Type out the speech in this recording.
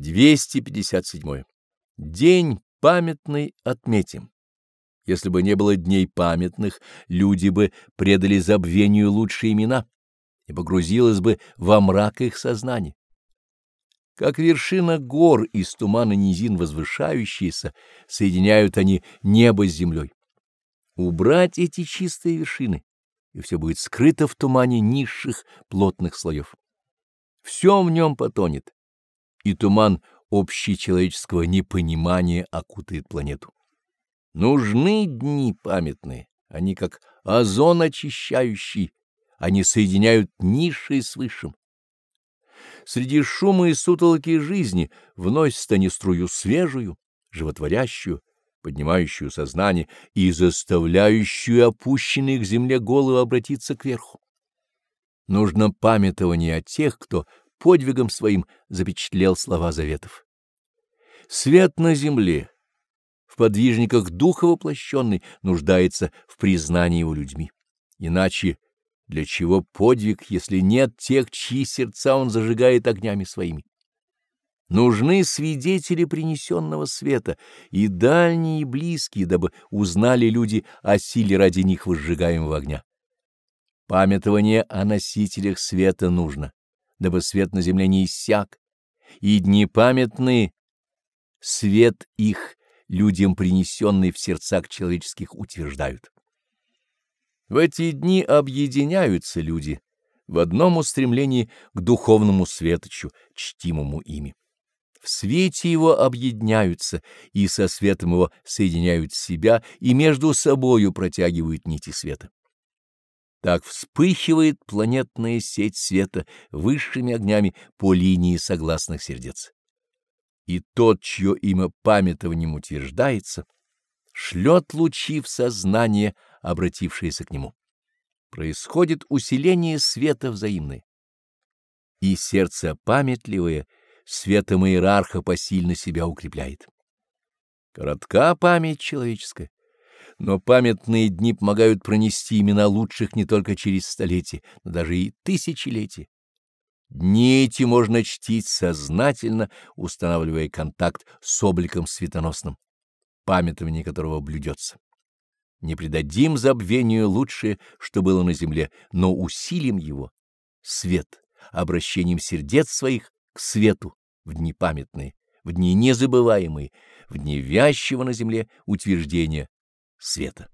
257. День памятный отметим. Если бы не было дней памятных, люди бы предали забвению лучшие имена и погрузилось бы во мрак их сознания. Как вершина гор из тумана низин возвышающиеся, соединяют они небо с землей. Убрать эти чистые вершины, и все будет скрыто в тумане низших плотных слоев. Все в нем потонет, и туман общечеловеческого непонимания окутает планету. Нужны дни памятные, они как озон очищающий, они соединяют низшее с высшим. Среди шума и сутолоки жизни вносят они струю свежую, животворящую, поднимающую сознание и заставляющую опущенные к земле головы обратиться кверху. Нужно памятование о тех, кто подвигом своим запечатлел слова заветов. Свет на земле, в подвижниках духа воплощенный, нуждается в признании его людьми. Иначе для чего подвиг, если нет тех, чьи сердца он зажигает огнями своими? Нужны свидетели принесенного света, и дальние, и близкие, дабы узнали люди о силе ради них возжигаемого огня. Памятование о носителях света нужно, дабы свет на земле не иссяк, и дни памятные, свет их, людям принесенный в сердцах человеческих, утверждают. В эти дни объединяются люди в одном устремлении к духовному светочу, чтимому ими. В свете его объединяются и со светом его соединяют себя и между собою протягивают нити света. Так вспыхивает планетная сеть света высшими огнями по линии согласных сердец. И тот, чье имя памятованием утверждается, шлет лучи в сознание, обратившееся к нему. Происходит усиление света взаимное. И сердце памятливое светом иерарха посильно себя укрепляет. Коротка память человеческая, но памятные дни помогают пронести имена лучших не только через столетия, но даже и тысячелетия. Дни эти можно чтить сознательно, устанавливая контакт с обликом светоносным, памятование которого блюдется. Не предадим забвению лучшее, что было на земле, но усилим его, свет, обращением сердец своих к свету в дни памятные, в дни незабываемые, в дни вящего на земле утверждения света.